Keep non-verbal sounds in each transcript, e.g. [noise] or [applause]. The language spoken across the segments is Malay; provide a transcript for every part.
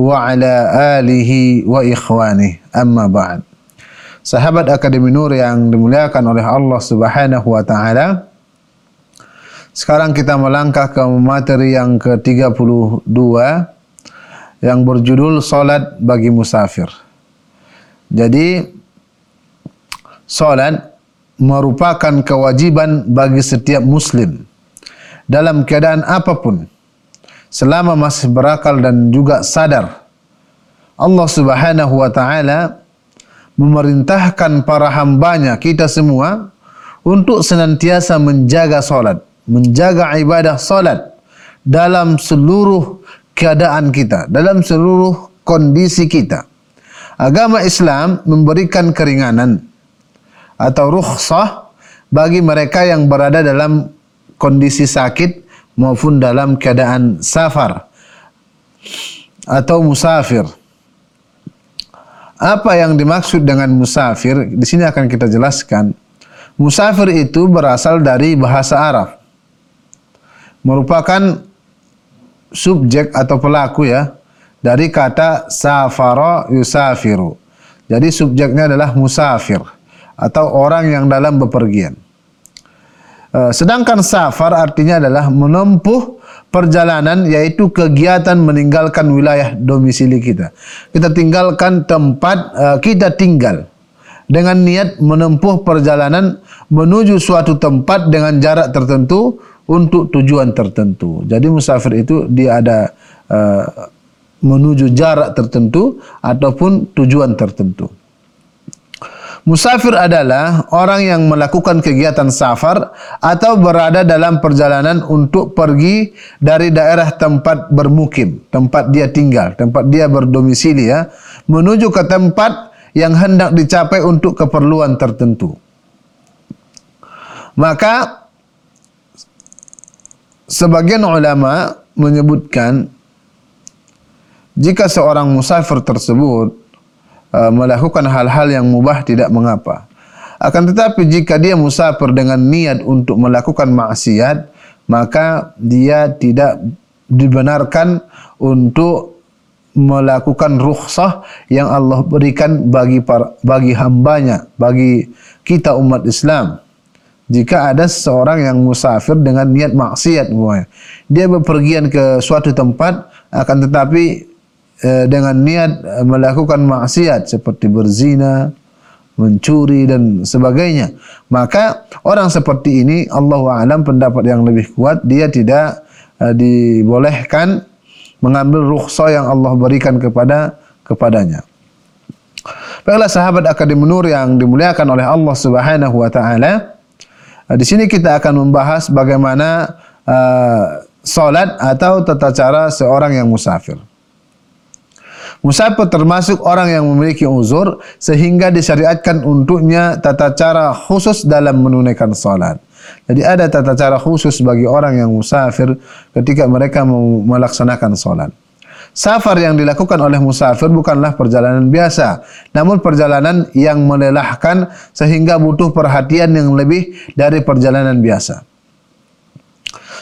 وعلى آله وإخوانه أما بعد Sahabat Akademi Nur yang dimuliakan oleh Allah Subhanahu wa taala. Sekarang kita melangkah ke materi yang ke-32 yang berjudul salat bagi musafir. Jadi salat merupakan kewajiban bagi setiap muslim dalam keadaan apapun selama masih berakal dan juga sadar. Allah Subhanahu wa taala memerintahkan para hambanya kita semua untuk senantiasa menjaga salat, menjaga ibadah salat dalam seluruh keadaan kita, dalam seluruh kondisi kita. Agama Islam memberikan keringanan atau rukhsah bagi mereka yang berada dalam kondisi sakit maupun dalam keadaan safar atau musafir. Apa yang dimaksud dengan musafir? Di sini akan kita jelaskan. Musafir itu berasal dari bahasa Arab. Merupakan subjek atau pelaku ya dari kata safara yusafiru. Jadi subjeknya adalah musafir atau orang yang dalam bepergian. Eh, sedangkan safar artinya adalah menempuh perjalanan yaitu kegiatan meninggalkan wilayah domisili kita. Kita tinggalkan tempat eh, kita tinggal dengan niat menempuh perjalanan menuju suatu tempat dengan jarak tertentu untuk tujuan tertentu. Jadi musafir itu dia ada uh, menuju jarak tertentu ataupun tujuan tertentu. Musafir adalah orang yang melakukan kegiatan safar atau berada dalam perjalanan untuk pergi dari daerah tempat bermukim, tempat dia tinggal, tempat dia berdomisili ya, menuju ke tempat yang hendak dicapai untuk keperluan tertentu. Maka sebagian ulama menyebutkan jika seorang musafir tersebut uh, melakukan hal-hal yang mubah tidak mengapa. Akan tetapi jika dia musafir dengan niat untuk melakukan maksiat, maka dia tidak dibenarkan untuk melakukan rukhsah yang Allah berikan bagi para, bagi hambanya, bagi kita umat Islam jika ada seorang yang musafir dengan niat maksiat dia berpergian ke suatu tempat akan tetapi dengan niat eh, melakukan maksiat seperti berzina mencuri dan sebagainya maka orang seperti ini Allah alam pendapat yang lebih kuat dia tidak eh, dibolehkan mengambil rukhsah yang Allah berikan kepada kepadanya Baiklah sahabat Akademi Nur yang dimuliakan oleh Allah Subhanahu wa taala di sini kita akan membahas bagaimana uh, solat atau tata cara seorang yang musafir. Musafir termasuk orang yang memiliki uzur sehingga disyariatkan untuknya tata cara khusus dalam menunaikan solat. Jadi ada tata cara khusus bagi orang yang musafir ketika mereka melaksanakan solat. Safar yang dilakukan oleh musafir bukanlah perjalanan biasa, namun perjalanan yang melelahkan sehingga butuh perhatian yang lebih dari perjalanan biasa.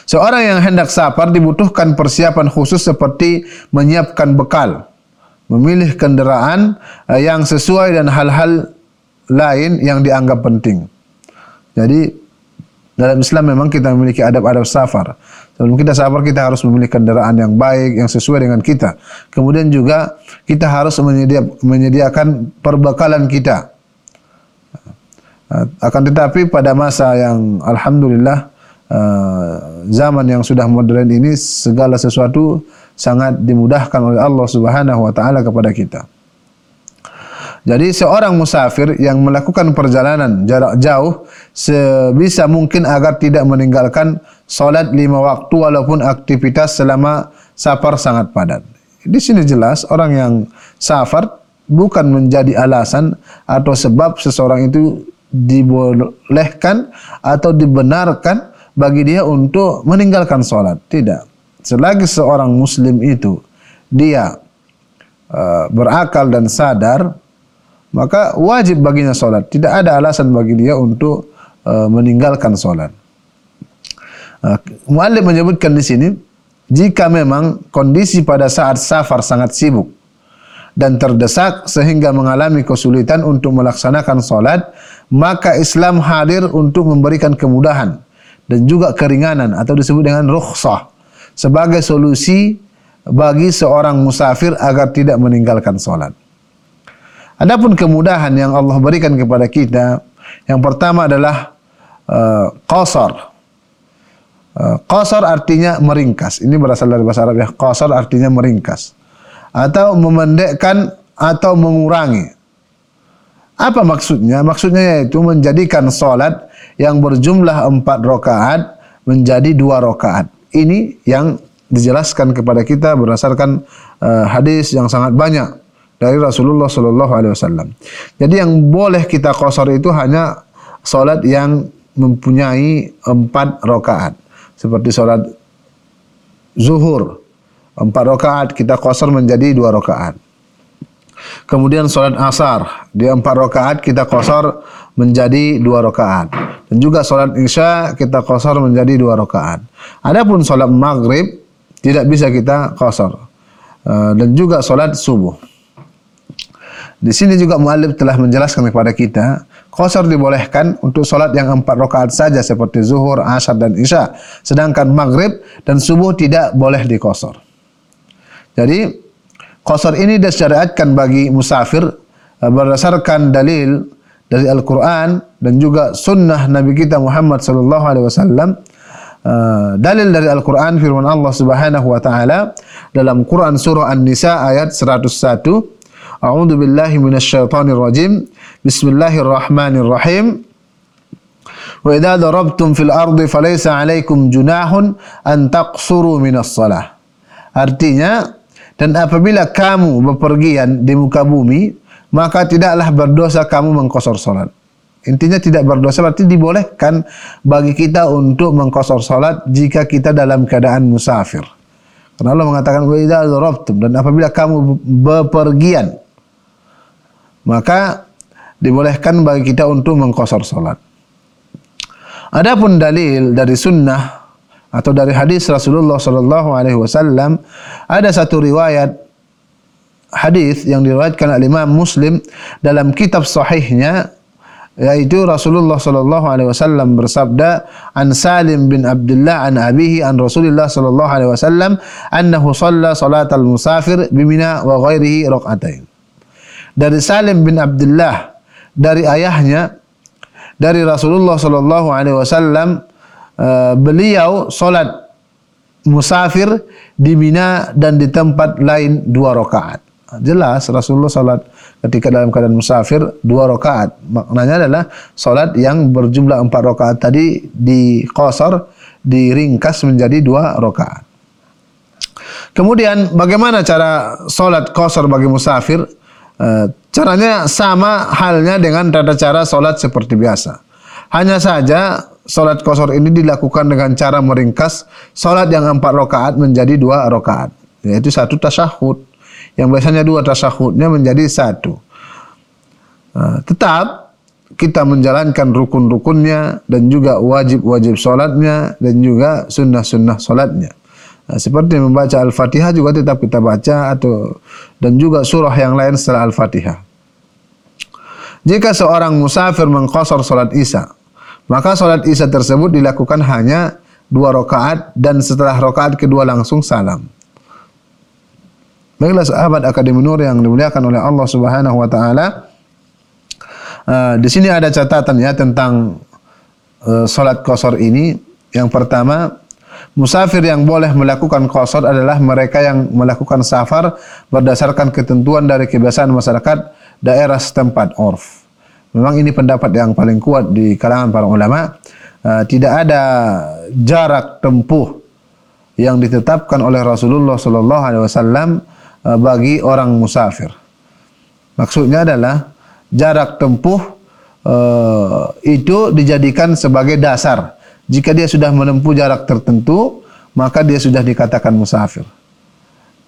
Seorang yang hendak safar dibutuhkan persiapan khusus seperti menyiapkan bekal, memilih kendaraan eh, yang sesuai dan hal-hal lain yang dianggap penting. Jadi dalam Islam memang kita memiliki adab-adab safar. Sebelum kita sabar kita harus memilih kendaraan yang baik yang sesuai dengan kita. Kemudian juga kita harus menyedia, menyediakan perbekalan kita. Akan tetapi pada masa yang alhamdulillah uh, zaman yang sudah modern ini segala sesuatu sangat dimudahkan oleh Allah Subhanahu wa taala kepada kita. Jadi seorang musafir yang melakukan perjalanan jarak jauh sebisa mungkin agar tidak meninggalkan solat lima waktu walaupun aktivitas selama safar sangat padat. Di sini jelas orang yang safar bukan menjadi alasan atau sebab seseorang itu dibolehkan atau dibenarkan bagi dia untuk meninggalkan solat. Tidak. Selagi seorang muslim itu dia uh, berakal dan sadar, maka wajib baginya solat. Tidak ada alasan bagi dia untuk uh, meninggalkan solat. Uh, Muallim menyebutkan di sini, jika memang kondisi pada saat safar sangat sibuk, dan terdesak sehingga mengalami kesulitan untuk melaksanakan solat, maka Islam hadir untuk memberikan kemudahan dan juga keringanan atau disebut dengan rukhsah sebagai solusi bagi seorang musafir agar tidak meninggalkan solat. Adapun kemudahan yang Allah berikan kepada kita, yang pertama adalah uh, qasar. Uh, qasar artinya meringkas. Ini berasal dari bahasa Arab ya. Qasar artinya meringkas atau memendekkan atau mengurangi. Apa maksudnya? Maksudnya yaitu menjadikan solat yang berjumlah empat rakaat menjadi dua rakaat. Ini yang dijelaskan kepada kita berdasarkan uh, hadis yang sangat banyak dari Rasulullah Sallallahu Alaihi Wasallam. Jadi yang boleh kita kosor itu hanya solat yang mempunyai empat rakaat, seperti solat zuhur, empat rakaat kita kosor menjadi dua rakaat. Kemudian solat asar di empat rakaat kita kosor menjadi dua rakaat. Dan juga solat isya kita kosor menjadi dua rakaat. Adapun solat maghrib tidak bisa kita kosor. Eh, dan juga solat subuh. Di sini juga muallif telah menjelaskan kepada kita kosor dibolehkan untuk solat yang empat rakaat saja seperti zuhur, asar dan isya. Sedangkan maghrib dan subuh tidak boleh dikosor. Jadi qasar ini disyariatkan bagi musafir eh, berdasarkan dalil dari Al-Quran dan juga sunnah Nabi kita Muhammad sallallahu alaihi wasallam. Eh, dalil dari Al-Quran firman Allah Subhanahu wa taala dalam Quran surah An-Nisa ayat 101 A'udzu billahi minasyaitonir rajim Bismillahirrahmanirrahim idza darabtum fil ardi falaysa 'alaykum junahun an taqsuru minas salah. Artinya dan apabila kamu bepergian di muka bumi, maka tidaklah berdosa kamu mengkosor solat. Intinya tidak berdosa berarti dibolehkan bagi kita untuk mengkosor solat jika kita dalam keadaan musafir. Karena Allah mengatakan wa dan apabila kamu bepergian maka dibolehkan bagi kita untuk mengkosor solat. Adapun dalil dari sunnah atau dari hadis Rasulullah sallallahu alaihi wasallam ada satu riwayat hadis yang diriwayatkan oleh Imam Muslim dalam kitab sahihnya yaitu Rasulullah sallallahu alaihi wasallam bersabda an Salim bin Abdullah an abihi an Rasulullah sallallahu alaihi wasallam annahu shalla salatal musafir bimina wa ghairihi rak'atain dari Salim bin Abdullah dari ayahnya dari Rasulullah sallallahu alaihi wasallam Eh, beliau solat musafir di Mina dan di tempat lain dua rakaat. Jelas Rasulullah solat ketika dalam keadaan musafir dua rakaat. Maknanya adalah solat yang berjumlah empat rakaat tadi di qasar diringkas menjadi dua rakaat. Kemudian bagaimana cara solat qasar bagi musafir? Uh, caranya sama halnya dengan tata cara solat seperti biasa. Hanya saja solat kosor ini dilakukan dengan cara meringkas solat yang empat rakaat menjadi dua rakaat. Yaitu satu tasyahud. Yang biasanya dua tasyahudnya menjadi satu. Uh, tetap kita menjalankan rukun-rukunnya dan juga wajib-wajib solatnya dan juga sunnah-sunnah solatnya. Nah, seperti membaca Al-Fatihah juga tetap kita baca atau dan juga surah yang lain setelah Al-Fatihah. Jika seorang musafir mengkosor solat isya maka solat isya tersebut dilakukan hanya dua rakaat dan setelah rakaat kedua langsung salam. Baiklah sahabat Akademi Nur yang dimuliakan oleh Allah Subhanahu wa taala. Uh, di sini ada catatan ya tentang uh, solat qasar ini. Yang pertama, musafir yang boleh melakukan qasar adalah mereka yang melakukan safar berdasarkan ketentuan dari kebiasaan masyarakat daerah setempat orf. Memang ini pendapat yang paling kuat di kalangan para ulama. Uh, tidak ada jarak tempuh yang ditetapkan oleh Rasulullah sallallahu alaihi wasallam bagi orang musafir. Maksudnya adalah jarak tempuh uh, itu dijadikan sebagai dasar. Jika dia sudah menempuh jarak tertentu, maka dia sudah dikatakan musafir.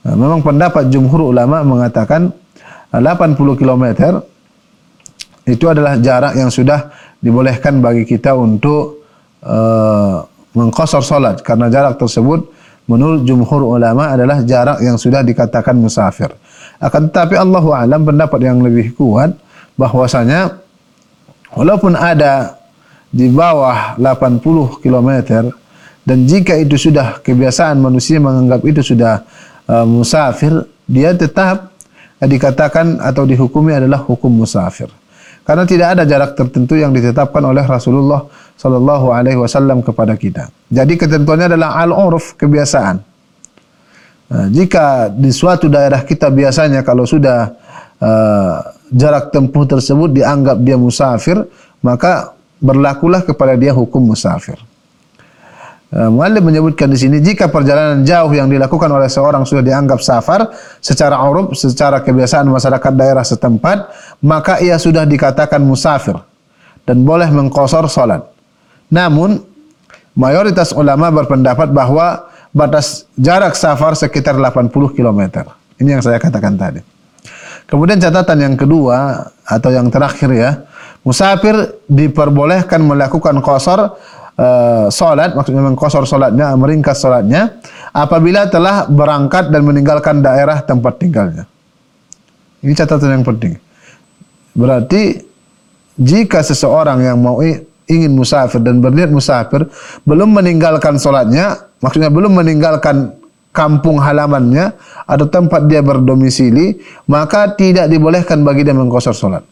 Nah, memang pendapat jumhur ulama mengatakan 80 km itu adalah jarak yang sudah dibolehkan bagi kita untuk uh, mengkosor solat karena jarak tersebut menurut jumhur ulama adalah jarak yang sudah dikatakan musafir. Akan tetapi Allah alam pendapat yang lebih kuat bahwasanya walaupun ada di bawah 80 km dan jika itu sudah kebiasaan manusia menganggap itu sudah uh, musafir dia tetap dikatakan atau dihukumi adalah hukum musafir karena tidak ada jarak tertentu yang ditetapkan oleh Rasulullah sallallahu alaihi wasallam kepada kita. Jadi ketentuannya adalah al-urf kebiasaan. Uh, jika di suatu daerah kita biasanya kalau sudah uh, jarak tempuh tersebut dianggap dia musafir maka berlakulah kepada dia hukum musafir. Uh, Muallim menyebutkan di sini jika perjalanan jauh yang dilakukan oleh seorang sudah dianggap safar secara uruf, secara kebiasaan masyarakat daerah setempat, maka ia sudah dikatakan musafir dan boleh mengkosor solat. Namun mayoritas ulama berpendapat bahawa batas jarak safar sekitar 80 km. Ini yang saya katakan tadi. Kemudian catatan yang kedua atau yang terakhir ya, musafir diperbolehkan melakukan kosor uh, solat, maksudnya mengkosor solatnya, meringkas solatnya, apabila telah berangkat dan meninggalkan daerah tempat tinggalnya. Ini catatan yang penting. Berarti jika seseorang yang mau ingin musafir dan berniat musafir belum meninggalkan solatnya, maksudnya belum meninggalkan kampung halamannya atau tempat dia berdomisili, maka tidak dibolehkan bagi dia mengkosor solat.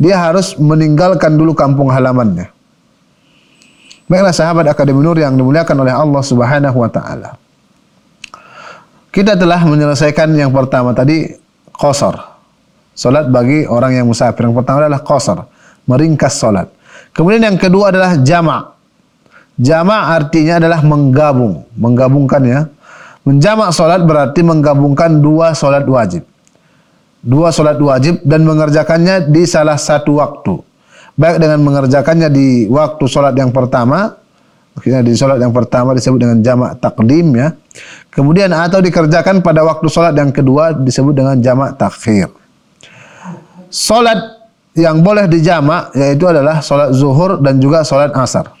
Dia harus meninggalkan dulu kampung halamannya. Baiklah sahabat Akademi Nur yang dimuliakan oleh Allah Subhanahu wa taala. Kita telah menyelesaikan yang pertama tadi qasar. Salat bagi orang yang musafir. Yang pertama adalah qasar, meringkas salat. Kemudian yang kedua adalah jama'. Jama' artinya adalah menggabung, menggabungkan ya. Menjamak salat berarti menggabungkan dua salat wajib. Dua salat wajib dan mengerjakannya di salah satu waktu baik dengan mengerjakannya di waktu solat yang pertama, maksudnya di solat yang pertama disebut dengan jamak takdim ya. Kemudian atau dikerjakan pada waktu solat yang kedua disebut dengan jamak takhir. Solat yang boleh dijamak yaitu adalah solat zuhur dan juga solat asar.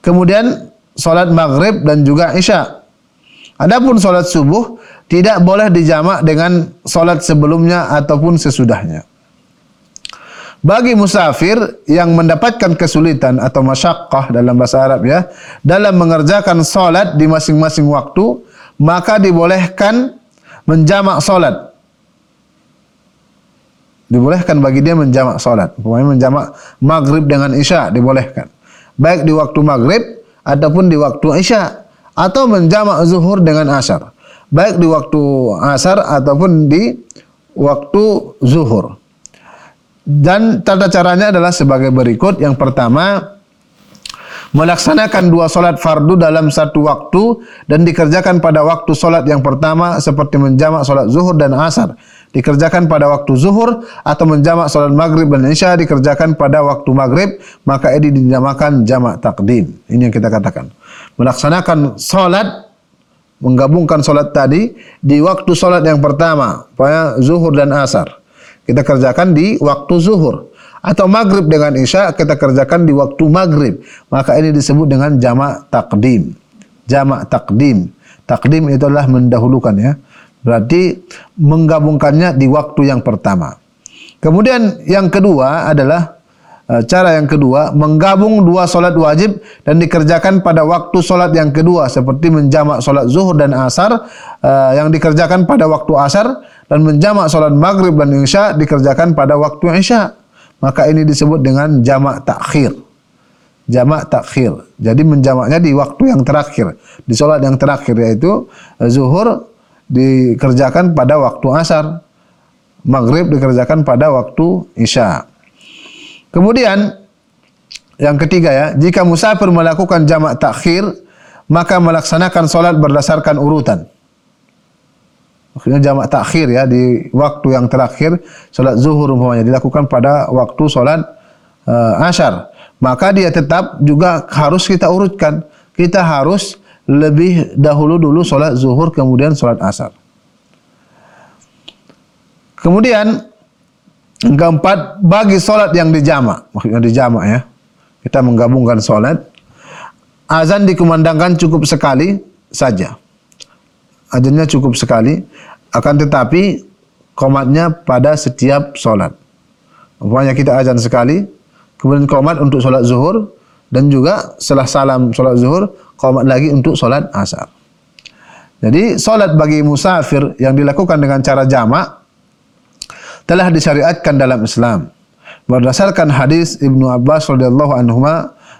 Kemudian solat maghrib dan juga isya. Adapun solat subuh tidak boleh dijamak dengan solat sebelumnya ataupun sesudahnya. Bagi musafir yang mendapatkan kesulitan atau masyakkah dalam bahasa Arab ya, dalam mengerjakan solat di masing-masing waktu, maka dibolehkan menjamak solat. Dibolehkan bagi dia menjamak solat. Umpamanya menjamak maghrib dengan isya dibolehkan. Baik di waktu maghrib ataupun di waktu isya. Atau menjamak zuhur dengan asar. Baik di waktu asar ataupun di waktu zuhur. Dan tata caranya adalah sebagai berikut. Yang pertama, melaksanakan dua solat fardu dalam satu waktu dan dikerjakan pada waktu solat yang pertama seperti menjamak solat zuhur dan asar. Dikerjakan pada waktu zuhur atau menjamak solat maghrib dan isya dikerjakan pada waktu maghrib, maka ini dinamakan jamak takdim. Ini yang kita katakan. Melaksanakan solat, menggabungkan solat tadi di waktu solat yang pertama, zuhur dan asar. Kita kerjakan di waktu zuhur. Atau maghrib dengan isya kita kerjakan di waktu maghrib. Maka ini disebut dengan jamak takdim jamak takdim takdim itu adalah mendahulukan ya berarti menggabungkannya di waktu yang pertama. Kemudian yang kedua adalah Eh, cara yang kedua menggabung dua solat wajib dan dikerjakan pada waktu solat yang kedua seperti menjamak solat zuhur dan asar uh, yang dikerjakan pada waktu asar dan menjamak solat maghrib dan isya dikerjakan pada waktu isya. Maka ini disebut dengan jamak takhir. Jamak takhir. Jadi menjamaknya di waktu yang terakhir. Di solat yang terakhir yaitu uh, zuhur dikerjakan pada waktu asar. Maghrib dikerjakan pada waktu isya. Kemudian yang ketiga ya, jika musafir melakukan jamak takhir, maka melaksanakan solat berdasarkan urutan. maksudnya jamak takhir ya di waktu yang terakhir solat zuhur umpamanya dilakukan pada waktu solat uh, asyar maka dia tetap juga harus kita urutkan. Kita harus lebih dahulu dulu solat zuhur kemudian solat asar. Kemudian keempat bagi solat yang dijamak maksudnya dijamak ya. Kita menggabungkan solat. Azan dikumandangkan cukup sekali saja. Azannya cukup sekali. Akan tetapi komatnya pada setiap solat. Umpamanya kita azan sekali, kemudian komat untuk solat zuhur dan juga setelah salam solat zuhur komat lagi untuk solat asar. Jadi solat bagi musafir yang dilakukan dengan cara jamak telah disyariatkan dalam Islam. Berdasarkan hadis Ibnu Abbas radhiyallahu anhu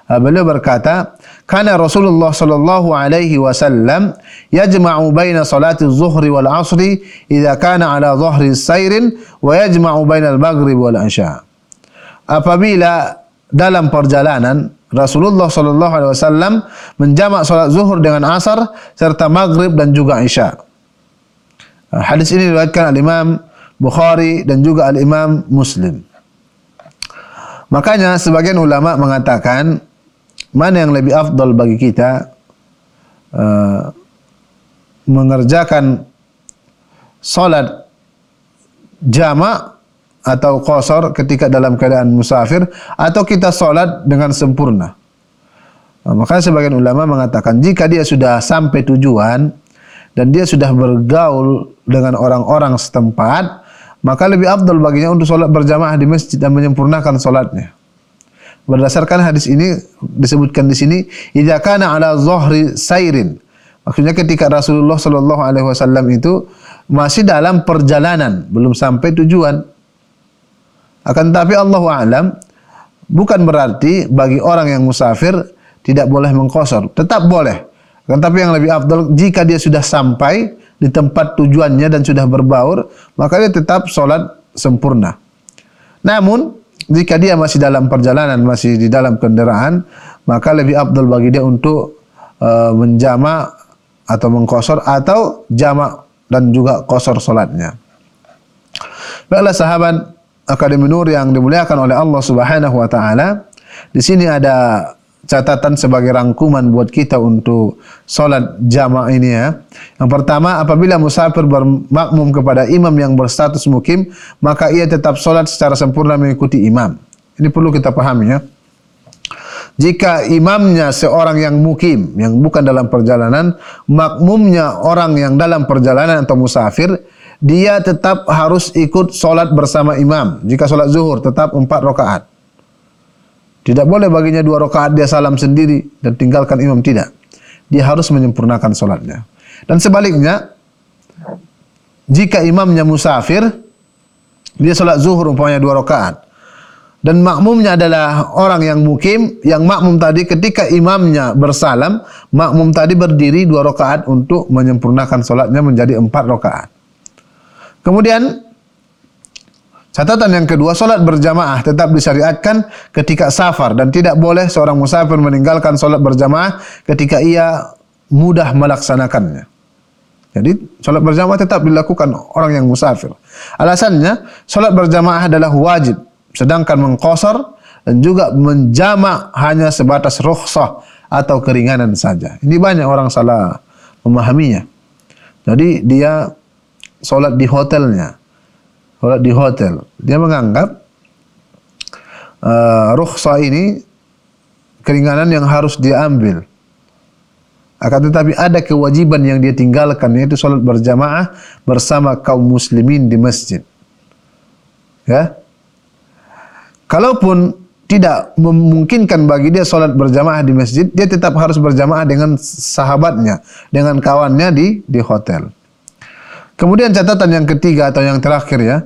Ah, beliau berkata, "Kana Rasulullah sallallahu alaihi wasallam yajma'u baina salati az-zuhri wal 'ashri idza kana 'ala dhahri sayrin wa yajma'u baina al-maghrib wal 'isha." Apabila dalam perjalanan Rasulullah sallallahu alaihi wasallam menjamak salat zuhur dengan asar serta maghrib dan juga isya. Ah, hadis ini diriwayatkan oleh Imam Bukhari dan juga al-Imam Muslim. Makanya sebagian ulama mengatakan mana yang lebih afdal bagi kita uh, mengerjakan solat jama atau qasar ketika dalam keadaan musafir atau kita solat dengan sempurna. Uh, maka sebagian ulama mengatakan jika dia sudah sampai tujuan dan dia sudah bergaul dengan orang-orang setempat, maka lebih afdal baginya untuk solat berjamaah di masjid dan menyempurnakan solatnya. Berdasarkan hadis ini disebutkan di sini, "Idza kana ala dhahri sairin." Maksudnya ketika Rasulullah sallallahu alaihi wasallam itu masih dalam perjalanan, belum sampai tujuan. Akan tetapi Allah alam bukan berarti bagi orang yang musafir tidak boleh mengkosor, tetap boleh. Akan tetapi yang lebih afdal jika dia sudah sampai di tempat tujuannya dan sudah berbaur, maka dia tetap solat sempurna. Namun jika dia masih dalam perjalanan, masih di dalam kendaraan, maka lebih abdul bagi dia untuk uh, menjama atau mengkosor atau jama dan juga kosor solatnya. Baiklah sahabat Akademi Nur yang dimuliakan oleh Allah Subhanahu Wa Taala, di sini ada catatan sebagai rangkuman buat kita untuk solat jamaah ini ya. Yang pertama, apabila musafir bermakmum kepada imam yang berstatus mukim, maka ia tetap solat secara sempurna mengikuti imam. Ini perlu kita pahami ya. Jika imamnya seorang yang mukim, yang bukan dalam perjalanan, makmumnya orang yang dalam perjalanan atau musafir, dia tetap harus ikut solat bersama imam. Jika solat zuhur, tetap empat rakaat. Tidak boleh baginya dua rakaat dia salam sendiri dan tinggalkan imam tidak. Dia harus menyempurnakan solatnya. Dan sebaliknya, jika imamnya musafir, dia solat zuhur umpamanya dua rakaat. Dan makmumnya adalah orang yang mukim, yang makmum tadi ketika imamnya bersalam, makmum tadi berdiri dua rakaat untuk menyempurnakan solatnya menjadi empat rakaat. Kemudian Catatan yang kedua, solat berjamaah tetap disyariatkan ketika safar dan tidak boleh seorang musafir meninggalkan solat berjamaah ketika ia mudah melaksanakannya. Jadi, solat berjamaah tetap dilakukan orang yang musafir. Alasannya, solat berjamaah adalah wajib, sedangkan mengkosor dan juga menjamak hanya sebatas rukhsah atau keringanan saja. Ini banyak orang salah memahaminya. Jadi, dia solat di hotelnya solat di hotel. Dia menganggap uh, rukhsah ini keringanan yang harus diambil. Akan tetapi ada kewajiban yang dia tinggalkan yaitu solat berjamaah bersama kaum muslimin di masjid. Ya. Kalaupun tidak memungkinkan bagi dia solat berjamaah di masjid, dia tetap harus berjamaah dengan sahabatnya, dengan kawannya di di hotel. Kemudian catatan yang ketiga atau yang terakhir ya,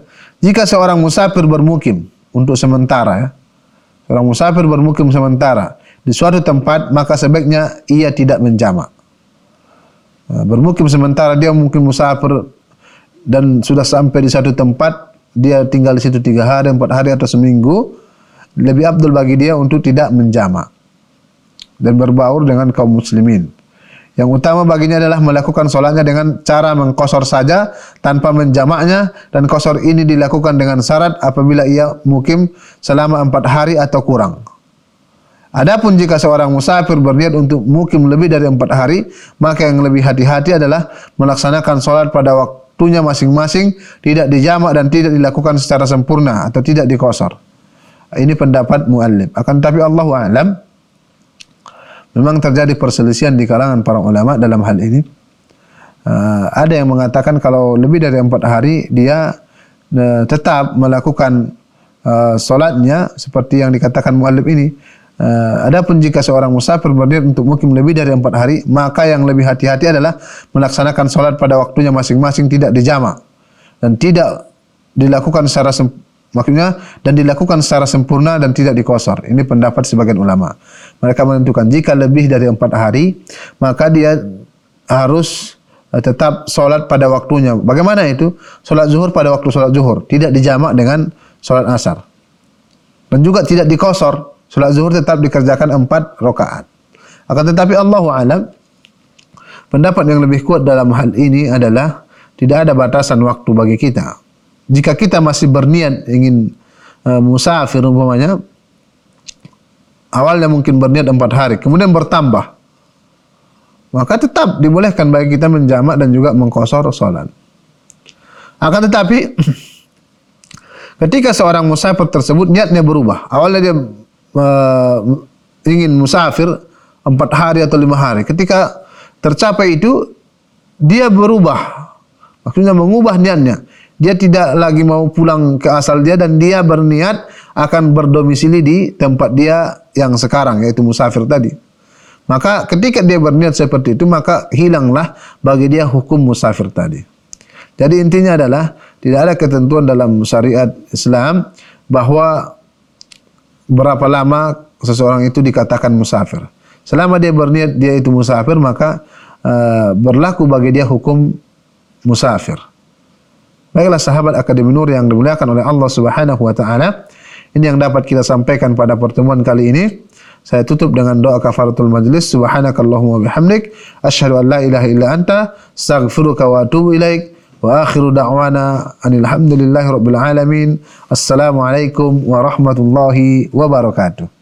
jika seorang musafir bermukim untuk sementara ya, seorang musafir bermukim sementara di suatu tempat, maka sebaiknya ia tidak menjamak. Bermukim sementara dia mungkin musafir dan sudah sampai di satu tempat, dia tinggal di situ tiga hari, empat hari atau seminggu, lebih abdul bagi dia untuk tidak menjamak dan berbaur dengan kaum muslimin. Yang utama baginya adalah melakukan solatnya dengan cara mengkosor saja tanpa menjamaknya dan kosor ini dilakukan dengan syarat apabila ia mukim selama empat hari atau kurang. Adapun jika seorang musafir berniat untuk mukim lebih dari empat hari, maka yang lebih hati-hati adalah melaksanakan solat pada waktunya masing-masing, tidak dijamak dan tidak dilakukan secara sempurna atau tidak dikosor. Ini pendapat muallif. Akan tetapi Allah alam, Memang terjadi perselisihan di kalangan para ulama dalam hal ini. Uh, ada yang mengatakan kalau lebih dari empat hari dia uh, tetap melakukan uh, solatnya seperti yang dikatakan muallif ini. Uh, adapun jika seorang musafir berniat untuk mukim lebih dari empat hari, maka yang lebih hati-hati adalah melaksanakan solat pada waktunya masing-masing tidak dijamak dan tidak dilakukan secara Maksudnya dan dilakukan secara sempurna dan tidak dikosor. Ini pendapat sebagian ulama. Mereka menentukan jika lebih dari empat hari, maka dia harus eh, tetap solat pada waktunya. Bagaimana itu? Solat zuhur pada waktu solat zuhur. Tidak dijamak dengan solat asar. Dan juga tidak dikosor. Solat zuhur tetap dikerjakan empat rakaat. Akan tetapi Allah alam, pendapat yang lebih kuat dalam hal ini adalah tidak ada batasan waktu bagi kita jika kita masih berniat ingin uh, musafir umpamanya awalnya mungkin berniat empat hari kemudian bertambah maka tetap dibolehkan bagi kita menjamak dan juga mengkosor solat. Akan tetapi [clears throat] ketika seorang musafir tersebut niatnya berubah awalnya dia uh, ingin musafir empat hari atau lima hari ketika tercapai itu dia berubah maksudnya mengubah niatnya dia tidak lagi mau pulang ke asal dia dan dia berniat akan berdomisili di tempat dia yang sekarang yaitu musafir tadi. Maka ketika dia berniat seperti itu maka hilanglah bagi dia hukum musafir tadi. Jadi intinya adalah tidak ada ketentuan dalam syariat Islam bahawa berapa lama seseorang itu dikatakan musafir. Selama dia berniat dia itu musafir maka uh, berlaku bagi dia hukum musafir. Baiklah sahabat Akademi Nur yang dimuliakan oleh Allah Subhanahu wa taala. Ini yang dapat kita sampaikan pada pertemuan kali ini. Saya tutup dengan doa kafaratul majlis. Subhanakallahumma bihamdik asyhadu an la ilaha illa anta astaghfiruka wa atubu ilaik. Wa akhiru da'wana anil hamdulillahi rabbil alamin. Assalamualaikum warahmatullahi wabarakatuh.